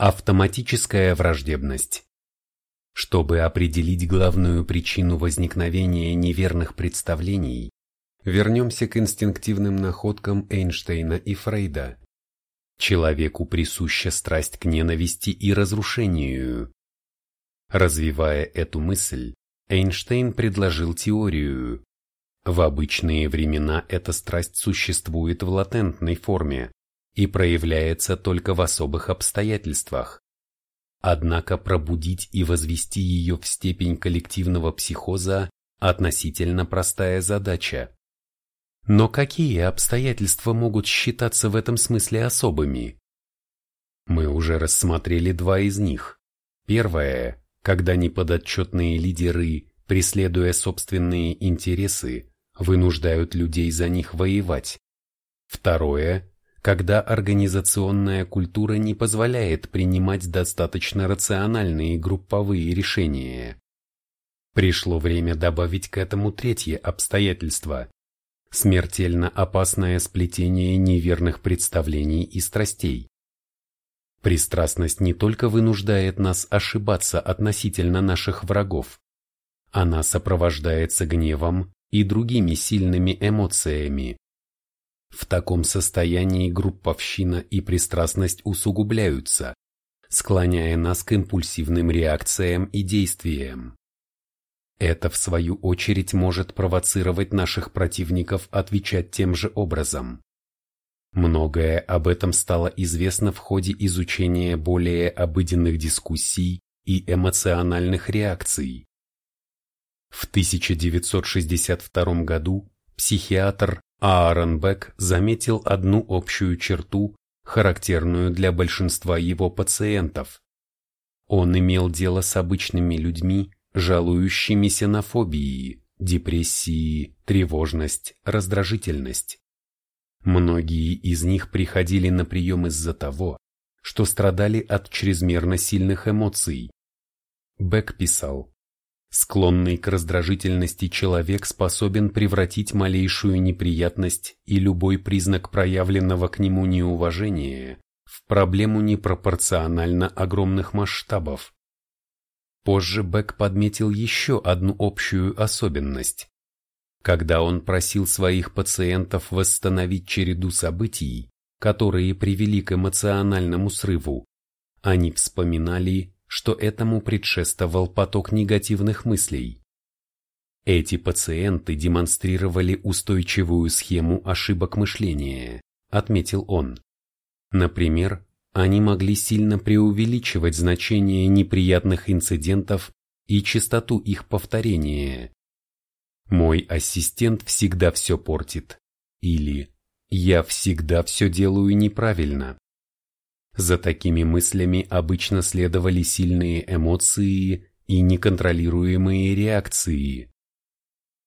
Автоматическая враждебность. Чтобы определить главную причину возникновения неверных представлений, вернемся к инстинктивным находкам Эйнштейна и Фрейда. Человеку присуща страсть к ненависти и разрушению. Развивая эту мысль, Эйнштейн предложил теорию. В обычные времена эта страсть существует в латентной форме и проявляется только в особых обстоятельствах. Однако пробудить и возвести ее в степень коллективного психоза – относительно простая задача. Но какие обстоятельства могут считаться в этом смысле особыми? Мы уже рассмотрели два из них. Первое, когда неподотчетные лидеры, преследуя собственные интересы, вынуждают людей за них воевать. Второе, когда организационная культура не позволяет принимать достаточно рациональные групповые решения. Пришло время добавить к этому третье обстоятельство – смертельно опасное сплетение неверных представлений и страстей. Пристрастность не только вынуждает нас ошибаться относительно наших врагов, она сопровождается гневом и другими сильными эмоциями, в таком состоянии групповщина и пристрастность усугубляются, склоняя нас к импульсивным реакциям и действиям. Это, в свою очередь, может провоцировать наших противников отвечать тем же образом. Многое об этом стало известно в ходе изучения более обыденных дискуссий и эмоциональных реакций. В 1962 году психиатр Аарон Бек заметил одну общую черту, характерную для большинства его пациентов. Он имел дело с обычными людьми, жалующимися на фобии, депрессии, тревожность, раздражительность. Многие из них приходили на прием из-за того, что страдали от чрезмерно сильных эмоций. Бек писал, Склонный к раздражительности человек способен превратить малейшую неприятность и любой признак проявленного к нему неуважения в проблему непропорционально огромных масштабов. Позже Бек подметил еще одну общую особенность. Когда он просил своих пациентов восстановить череду событий, которые привели к эмоциональному срыву, они вспоминали что этому предшествовал поток негативных мыслей. Эти пациенты демонстрировали устойчивую схему ошибок мышления, отметил он. Например, они могли сильно преувеличивать значение неприятных инцидентов и частоту их повторения. «Мой ассистент всегда все портит» или «Я всегда все делаю неправильно». За такими мыслями обычно следовали сильные эмоции и неконтролируемые реакции.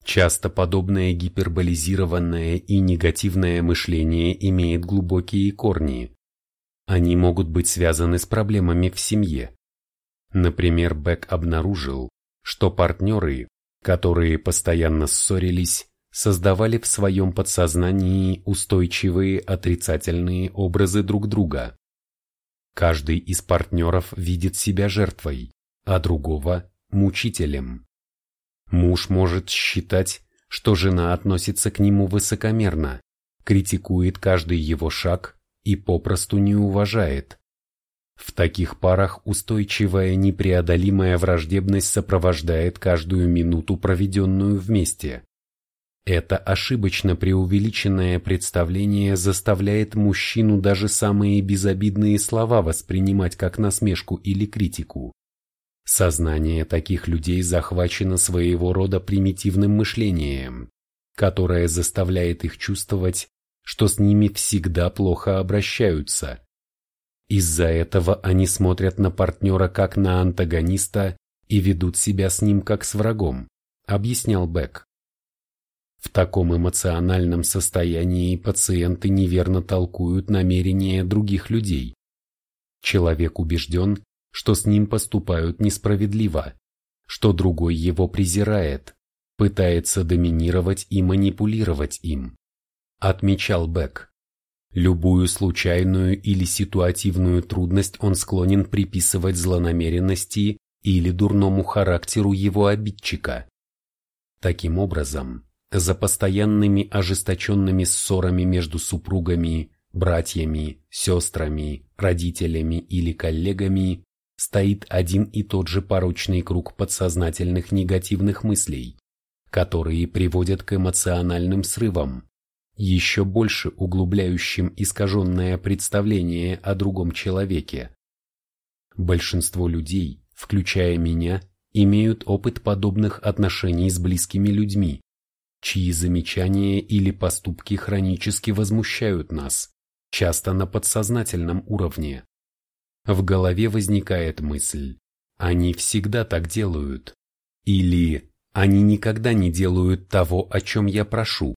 Часто подобное гиперболизированное и негативное мышление имеет глубокие корни. Они могут быть связаны с проблемами в семье. Например, Бек обнаружил, что партнеры, которые постоянно ссорились, создавали в своем подсознании устойчивые отрицательные образы друг друга. Каждый из партнеров видит себя жертвой, а другого – мучителем. Муж может считать, что жена относится к нему высокомерно, критикует каждый его шаг и попросту не уважает. В таких парах устойчивая непреодолимая враждебность сопровождает каждую минуту, проведенную вместе. Это ошибочно преувеличенное представление заставляет мужчину даже самые безобидные слова воспринимать как насмешку или критику. Сознание таких людей захвачено своего рода примитивным мышлением, которое заставляет их чувствовать, что с ними всегда плохо обращаются. Из-за этого они смотрят на партнера как на антагониста и ведут себя с ним как с врагом, объяснял Бек. В таком эмоциональном состоянии пациенты неверно толкуют намерения других людей. Человек убежден, что с ним поступают несправедливо, что другой его презирает, пытается доминировать и манипулировать им. Отмечал Бек. Любую случайную или ситуативную трудность он склонен приписывать злонамеренности или дурному характеру его обидчика. Таким образом, за постоянными ожесточенными ссорами между супругами, братьями, сестрами, родителями или коллегами стоит один и тот же порочный круг подсознательных негативных мыслей, которые приводят к эмоциональным срывам, еще больше углубляющим искаженное представление о другом человеке. Большинство людей, включая меня, имеют опыт подобных отношений с близкими людьми, чьи замечания или поступки хронически возмущают нас, часто на подсознательном уровне. В голове возникает мысль «они всегда так делают» или «они никогда не делают того, о чем я прошу».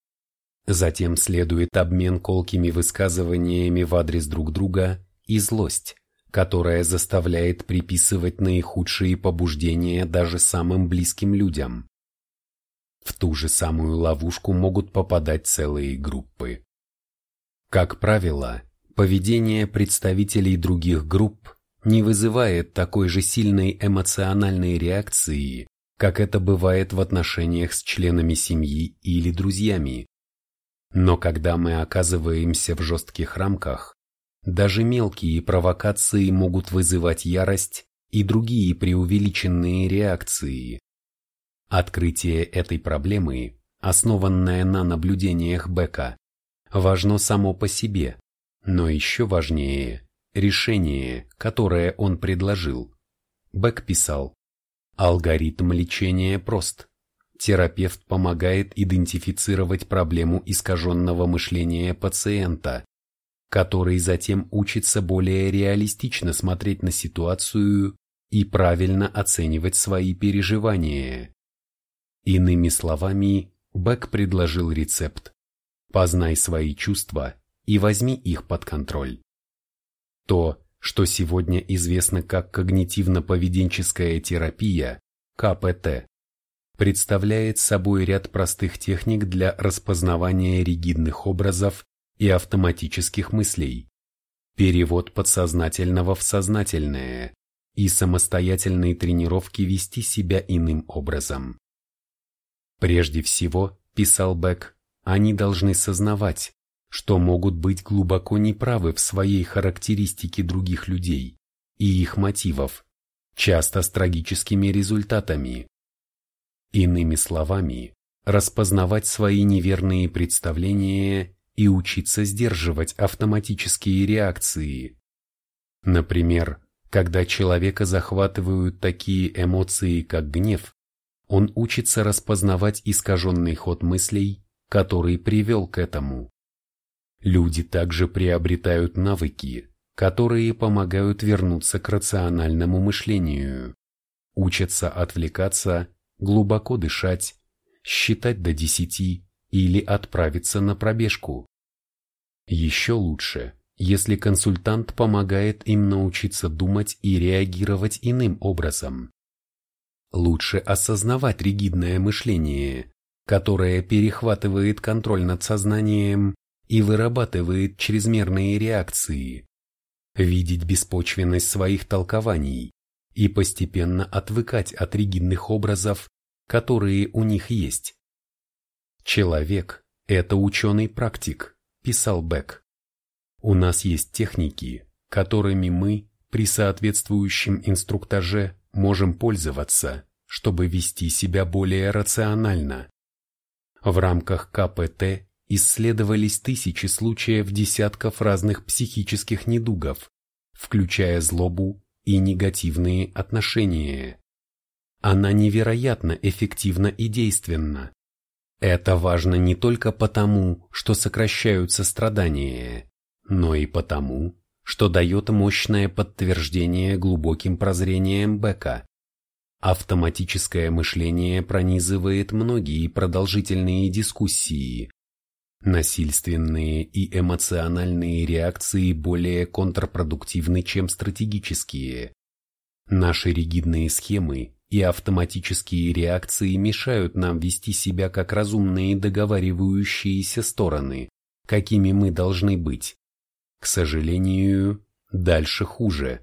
Затем следует обмен колкими высказываниями в адрес друг друга и злость, которая заставляет приписывать наихудшие побуждения даже самым близким людям. В ту же самую ловушку могут попадать целые группы. Как правило, поведение представителей других групп не вызывает такой же сильной эмоциональной реакции, как это бывает в отношениях с членами семьи или друзьями. Но когда мы оказываемся в жестких рамках, даже мелкие провокации могут вызывать ярость и другие преувеличенные реакции. Открытие этой проблемы, основанное на наблюдениях Бека, важно само по себе, но еще важнее – решение, которое он предложил. Бек писал, алгоритм лечения прост – терапевт помогает идентифицировать проблему искаженного мышления пациента, который затем учится более реалистично смотреть на ситуацию и правильно оценивать свои переживания. Иными словами, Бек предложил рецепт «Познай свои чувства и возьми их под контроль». То, что сегодня известно как когнитивно-поведенческая терапия, КПТ, представляет собой ряд простых техник для распознавания ригидных образов и автоматических мыслей, перевод подсознательного в сознательное и самостоятельные тренировки вести себя иным образом. Прежде всего, писал Бек, они должны сознавать, что могут быть глубоко неправы в своей характеристике других людей и их мотивов, часто с трагическими результатами. Иными словами, распознавать свои неверные представления и учиться сдерживать автоматические реакции. Например, когда человека захватывают такие эмоции, как гнев, он учится распознавать искаженный ход мыслей, который привел к этому. Люди также приобретают навыки, которые помогают вернуться к рациональному мышлению, учатся отвлекаться глубоко дышать, считать до десяти или отправиться на пробежку. Еще лучше, если консультант помогает им научиться думать и реагировать иным образом. Лучше осознавать ригидное мышление, которое перехватывает контроль над сознанием и вырабатывает чрезмерные реакции, видеть беспочвенность своих толкований, и постепенно отвыкать от ригидных образов, которые у них есть. Человек – это ученый-практик, писал Бек. У нас есть техники, которыми мы при соответствующем инструктаже можем пользоваться, чтобы вести себя более рационально. В рамках КПТ исследовались тысячи случаев десятков разных психических недугов, включая злобу, и негативные отношения. Она невероятно эффективна и действенна. Это важно не только потому, что сокращаются страдания, но и потому, что дает мощное подтверждение глубоким прозрением Бека. Автоматическое мышление пронизывает многие продолжительные дискуссии, Насильственные и эмоциональные реакции более контрпродуктивны, чем стратегические. Наши ригидные схемы и автоматические реакции мешают нам вести себя как разумные договаривающиеся стороны, какими мы должны быть, К сожалению, дальше хуже.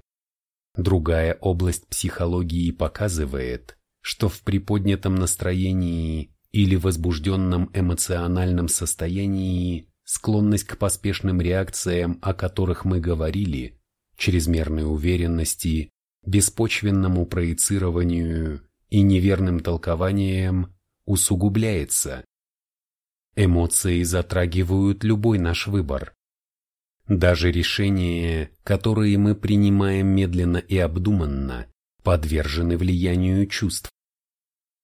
Другая область психологии показывает, что в приподнятом настроении или возбужденном эмоциональном состоянии склонность к поспешным реакциям, о которых мы говорили, чрезмерной уверенности, беспочвенному проецированию и неверным толкованиям усугубляется. Эмоции затрагивают любой наш выбор. Даже решения, которые мы принимаем медленно и обдуманно, подвержены влиянию чувств.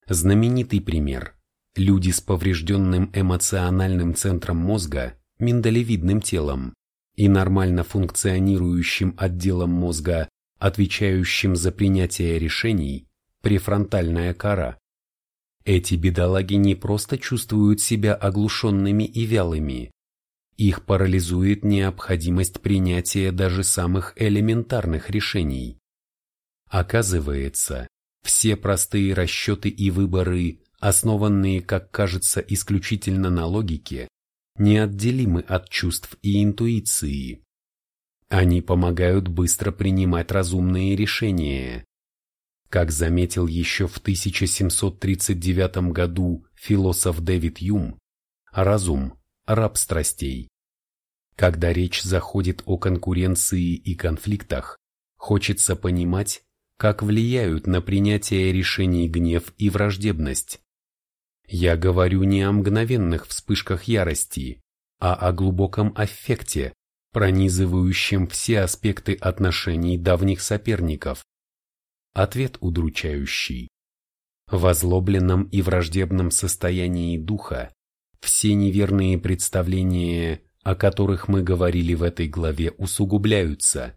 Знаменитый пример. Люди с поврежденным эмоциональным центром мозга, миндалевидным телом, и нормально функционирующим отделом мозга, отвечающим за принятие решений, префронтальная кора. Эти бедолаги не просто чувствуют себя оглушенными и вялыми. Их парализует необходимость принятия даже самых элементарных решений. Оказывается, все простые расчеты и выборы, основанные, как кажется, исключительно на логике, неотделимы от чувств и интуиции. Они помогают быстро принимать разумные решения, как заметил еще в 1739 году философ Дэвид Юм, разум – раб страстей. Когда речь заходит о конкуренции и конфликтах, хочется понимать, как влияют на принятие решений гнев и враждебность. Я говорю не о мгновенных вспышках ярости, а о глубоком аффекте, пронизывающем все аспекты отношений давних соперников. Ответ удручающий. В озлобленном и враждебном состоянии духа все неверные представления, о которых мы говорили в этой главе, усугубляются.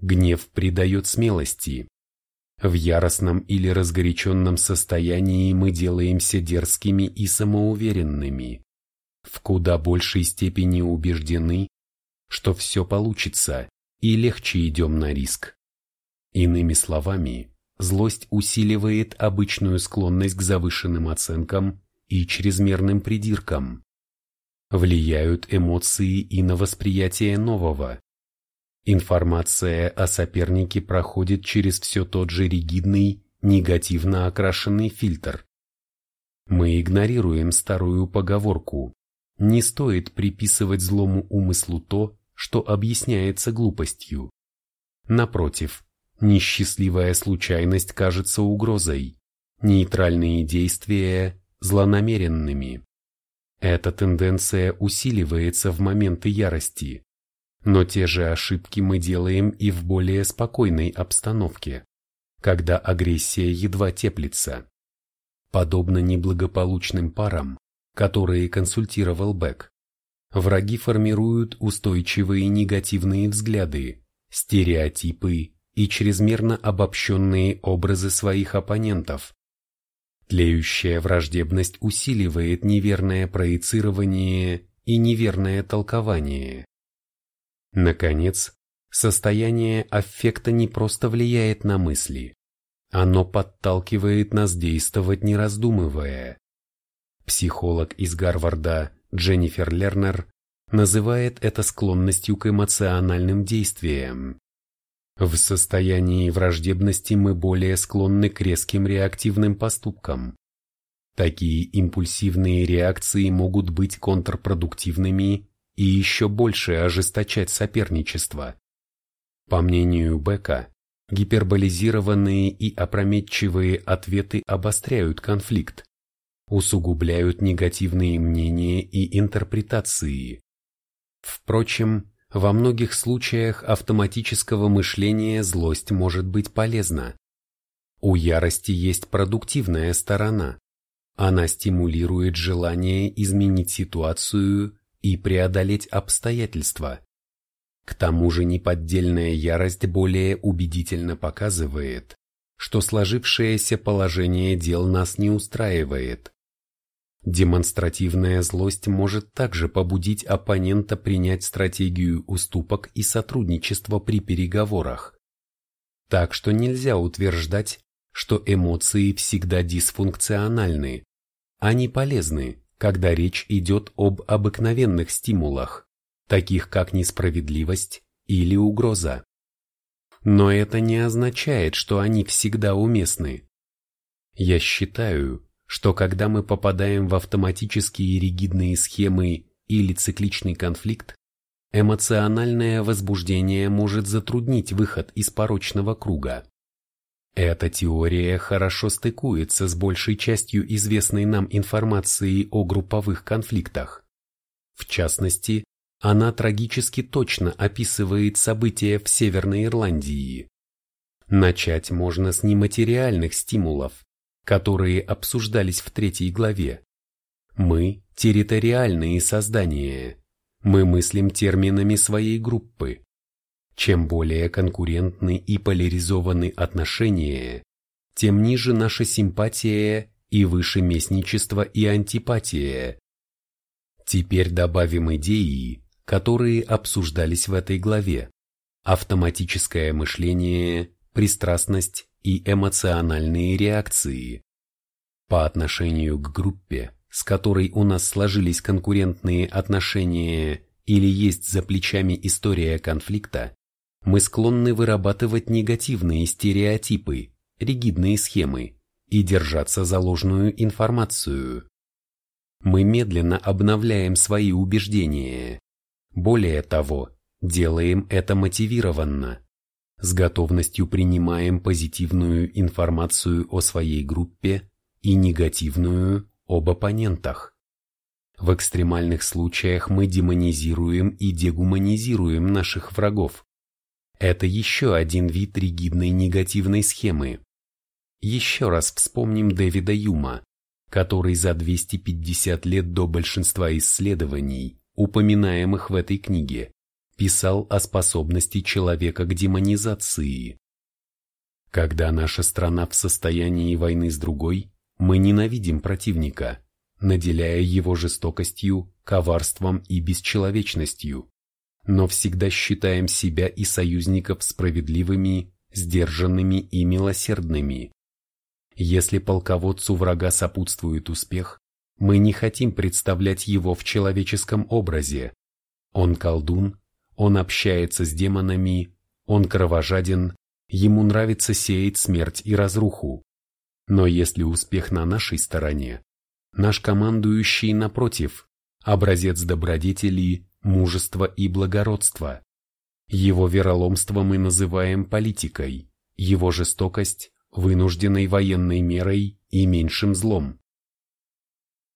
Гнев придает смелости. В яростном или разгоряченном состоянии мы делаемся дерзкими и самоуверенными. В куда большей степени убеждены, что все получится, и легче идем на риск. Иными словами, злость усиливает обычную склонность к завышенным оценкам и чрезмерным придиркам. Влияют эмоции и на восприятие нового. Информация о сопернике проходит через все тот же ригидный, негативно окрашенный фильтр. Мы игнорируем старую поговорку «не стоит приписывать злому умыслу то, что объясняется глупостью». Напротив, Несчастливая случайность кажется угрозой, нейтральные действия – злонамеренными. Эта тенденция усиливается в моменты ярости, но те же ошибки мы делаем и в более спокойной обстановке, когда агрессия едва теплится. Подобно неблагополучным парам, которые консультировал Бек, враги формируют устойчивые негативные взгляды, стереотипы и чрезмерно обобщенные образы своих оппонентов. Тлеющая враждебность усиливает неверное проецирование и неверное толкование. Наконец, состояние аффекта не просто влияет на мысли, оно подталкивает нас действовать не раздумывая. Психолог из Гарварда Дженнифер Лернер называет это склонностью к эмоциональным действиям. В состоянии враждебности мы более склонны к резким реактивным поступкам. Такие импульсивные реакции могут быть контрпродуктивными и еще больше ожесточать соперничество. По мнению Бека, гиперболизированные и опрометчивые ответы обостряют конфликт, усугубляют негативные мнения и интерпретации. Впрочем, во многих случаях автоматического мышления злость может быть полезна. У ярости есть продуктивная сторона. Она стимулирует желание изменить ситуацию и преодолеть обстоятельства. К тому же неподдельная ярость более убедительно показывает, что сложившееся положение дел нас не устраивает. Демонстративная злость может также побудить оппонента принять стратегию уступок и сотрудничества при переговорах. Так что нельзя утверждать, что эмоции всегда дисфункциональны. Они полезны, когда речь идет об обыкновенных стимулах. таких как несправедливость или угроза. Но это не означает, что они всегда уместны. Я считаю, что когда мы попадаем в автоматические ригидные схемы или цикличный конфликт, эмоциональное возбуждение может затруднить выход из порочного круга. Эта теория хорошо стыкуется с большей частью известной нам информации о групповых конфликтах. В частности, она трагически точно описывает события в Северной Ирландии. Начать можно с нематериальных стимулов, которые обсуждались в третьей главе. Мы – территориальные создания. Мы мыслим терминами своей группы. Чем более конкурентны и поляризованы отношения, тем ниже наша симпатия и выше местничество и антипатия. Теперь добавим идеи, которые обсуждались в этой главе. Автоматическое мышление, пристрастность и эмоциональные реакции. По отношению к группе, с которой у нас сложились конкурентные отношения или есть за плечами история конфликта, мы склонны вырабатывать негативные стереотипы, ригидные схемы и держаться за ложную информацию. Мы медленно обновляем свои убеждения. Более того, делаем это мотивированно. С готовностью принимаем позитивную информацию о своей группе и негативную об оппонентах. В экстремальных случаях мы демонизируем и дегуманизируем наших врагов. Это еще один вид ригидной негативной схемы. Еще раз вспомним Дэвида Юма, который за 250 лет до большинства исследований, упоминаемых в этой книге, писал о способности человека к демонизации. Когда наша страна в состоянии войны с другой, мы ненавидим противника, наделяя его жестокостью, коварством и бесчеловечностью но всегда считаем себя и союзников справедливыми, сдержанными и милосердными. Если полководцу врага сопутствует успех, мы не хотим представлять его в человеческом образе. Он колдун, он общается с демонами, он кровожаден, ему нравится сеять смерть и разруху. Но если успех на нашей стороне, наш командующий, напротив, образец добродетели, мужество и благородство. Его вероломство мы называем политикой, его жестокость – вынужденной военной мерой и меньшим злом.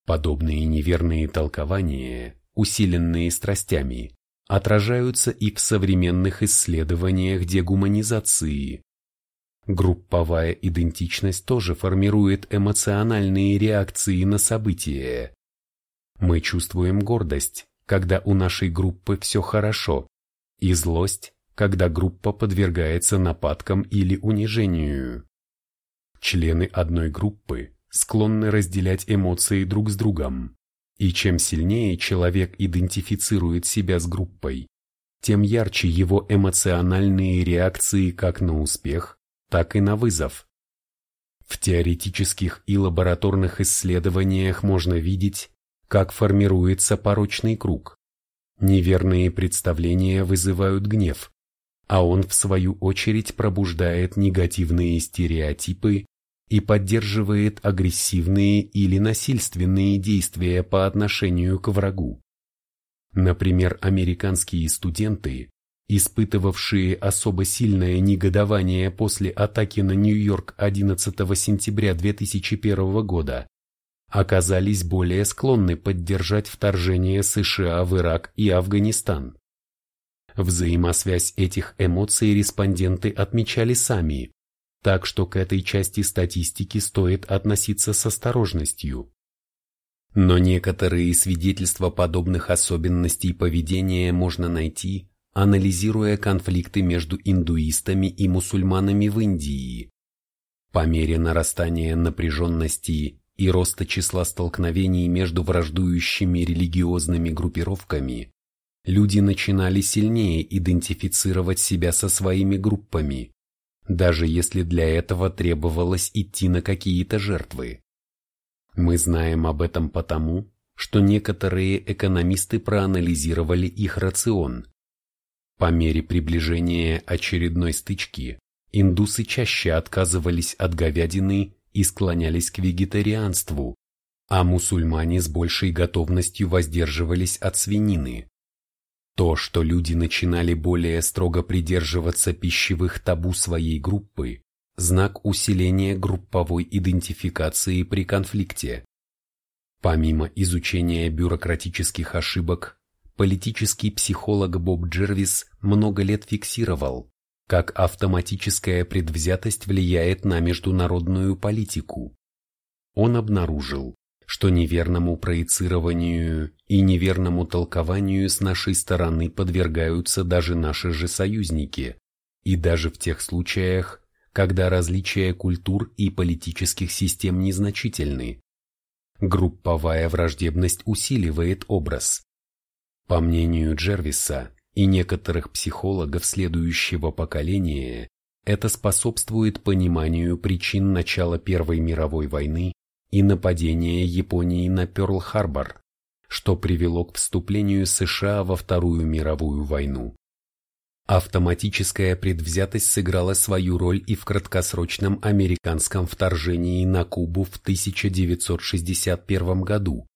Подобные неверные толкования, усиленные страстями, отражаются и в современных исследованиях дегуманизации. Групповая идентичность тоже формирует эмоциональные реакции на события. Мы чувствуем гордость, когда у нашей группы все хорошо, и злость, когда группа подвергается нападкам или унижению. Члены одной группы склонны разделять эмоции друг с другом, и чем сильнее человек идентифицирует себя с группой, тем ярче его эмоциональные реакции как на успех, так и на вызов. В теоретических и лабораторных исследованиях можно видеть, как формируется порочный круг. Неверные представления вызывают гнев, а он в свою очередь пробуждает негативные стереотипы и поддерживает агрессивные или насильственные действия по отношению к врагу. Например, американские студенты, испытывавшие особо сильное негодование после атаки на Нью-Йорк 11 сентября 2001 года, оказались более склонны поддержать вторжение США в Ирак и Афганистан. Взаимосвязь этих эмоций респонденты отмечали сами, так что к этой части статистики стоит относиться с осторожностью. Но некоторые свидетельства подобных особенностей поведения можно найти, анализируя конфликты между индуистами и мусульманами в Индии. По мере нарастания напряженности и роста числа столкновений между враждующими религиозными группировками, люди начинали сильнее идентифицировать себя со своими группами, даже если для этого требовалось идти на какие-то жертвы. Мы знаем об этом потому, что некоторые экономисты проанализировали их рацион. По мере приближения очередной стычки, индусы чаще отказывались от говядины и склонялись к вегетарианству, а мусульмане с большей готовностью воздерживались от свинины. То, что люди начинали более строго придерживаться пищевых табу своей группы, знак усиления групповой идентификации при конфликте. Помимо изучения бюрократических ошибок, политический психолог Боб Джервис много лет фиксировал, как автоматическая предвзятость влияет на международную политику. Он обнаружил, что неверному проецированию и неверному толкованию с нашей стороны подвергаются даже наши же союзники, и даже в тех случаях, когда различия культур и политических систем незначительны. Групповая враждебность усиливает образ. По мнению Джервиса и некоторых психологов следующего поколения, это способствует пониманию причин начала Первой мировой войны и нападения Японии на Пёрл-Харбор, что привело к вступлению США во Вторую мировую войну. Автоматическая предвзятость сыграла свою роль и в краткосрочном американском вторжении на Кубу в 1961 году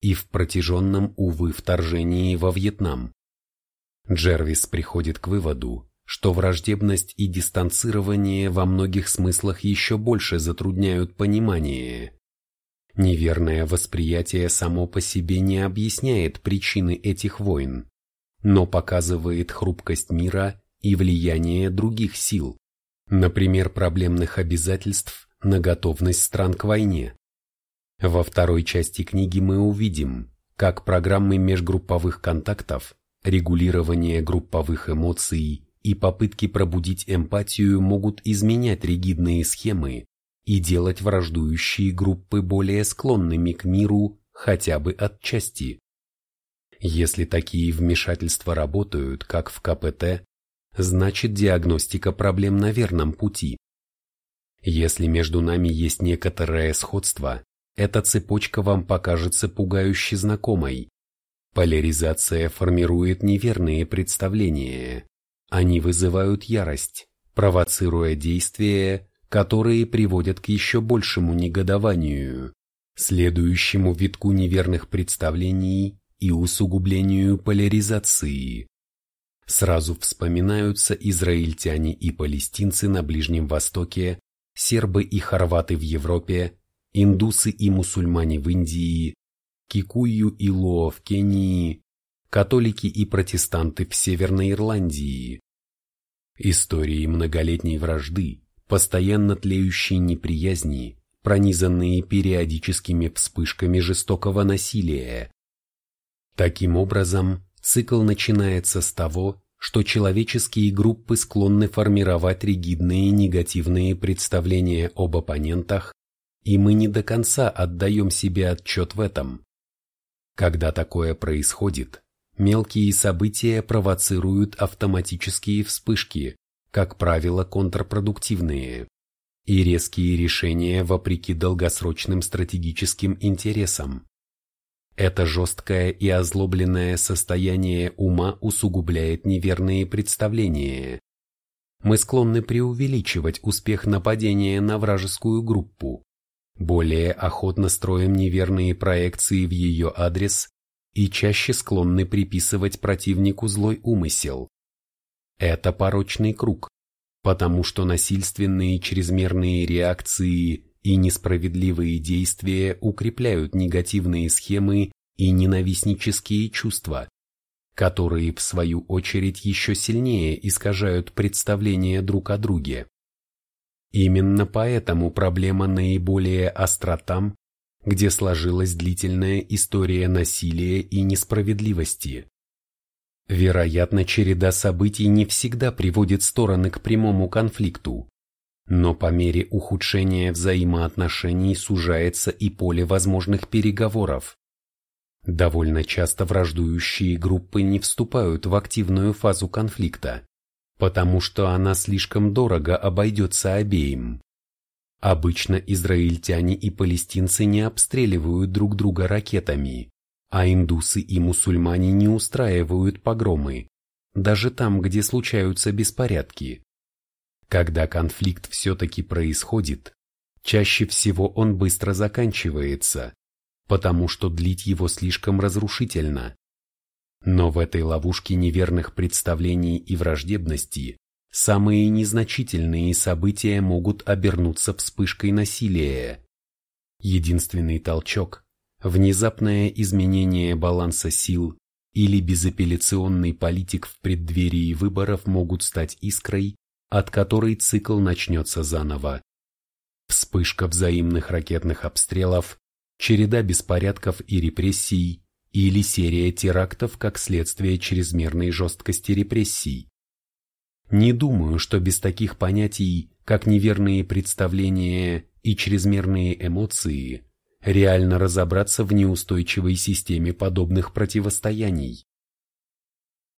и в протяженном, увы, вторжении во Вьетнам. Джервис приходит к выводу, что враждебность и дистанцирование во многих смыслах еще больше затрудняют понимание. Неверное восприятие само по себе не объясняет причины этих войн но показывает хрупкость мира и влияние других сил, например, проблемных обязательств на готовность стран к войне. Во второй части книги мы увидим, как программы межгрупповых контактов, регулирование групповых эмоций и попытки пробудить эмпатию могут изменять ригидные схемы и делать враждующие группы более склонными к миру хотя бы отчасти. Если такие вмешательства работают, как в КПТ, значит диагностика проблем на верном пути. Если между нами есть некоторое сходство, эта цепочка вам покажется пугающе знакомой. Поляризация формирует неверные представления. Они вызывают ярость, провоцируя действия, которые приводят к еще большему негодованию, следующему витку неверных представлений и усугублению поляризации. Сразу вспоминаются израильтяне и палестинцы на Ближнем Востоке, сербы и хорваты в Европе, индусы и мусульмане в Индии, кикую и лоо в Кении, католики и протестанты в Северной Ирландии. Истории многолетней вражды, постоянно тлеющей неприязни, пронизанные периодическими вспышками жестокого насилия, Таким образом, цикл начинается с того, что человеческие группы склонны формировать ригидные негативные представления об оппонентах, и мы не до конца отдаем себе отчет в этом. Когда такое происходит, мелкие события провоцируют автоматические вспышки, как правило контрпродуктивные, и резкие решения вопреки долгосрочным стратегическим интересам. Это жесткое и озлобленное состояние ума усугубляет неверные представления. Мы склонны преувеличивать успех нападения на вражескую группу, более охотно строим неверные проекции в ее адрес и чаще склонны приписывать противнику злой умысел. Это порочный круг, потому что насильственные чрезмерные реакции и несправедливые действия укрепляют негативные схемы и ненавистнические чувства, которые в свою очередь еще сильнее искажают представление друг о друге. Именно поэтому проблема наиболее остра там, где сложилась длительная история насилия и несправедливости. Вероятно, череда событий не всегда приводит стороны к прямому конфликту, но по мере ухудшения взаимоотношений сужается и поле возможных переговоров. Довольно часто враждующие группы не вступают в активную фазу конфликта, потому что она слишком дорого обойдется обеим. Обычно израильтяне и палестинцы не обстреливают друг друга ракетами, а индусы и мусульмане не устраивают погромы, даже там, где случаются беспорядки. Когда конфликт все-таки происходит, чаще всего он быстро заканчивается, потому что длить его слишком разрушительно. Но в этой ловушке неверных представлений и враждебности самые незначительные события могут обернуться вспышкой насилия. Единственный толчок – внезапное изменение баланса сил или безапелляционный политик в преддверии выборов могут стать искрой, от которой цикл начнется заново. Вспышка взаимных ракетных обстрелов, череда беспорядков и репрессий или серия терактов как следствие чрезмерной жесткости репрессий. Не думаю, что без таких понятий, как неверные представления и чрезмерные эмоции, реально разобраться в неустойчивой системе подобных противостояний.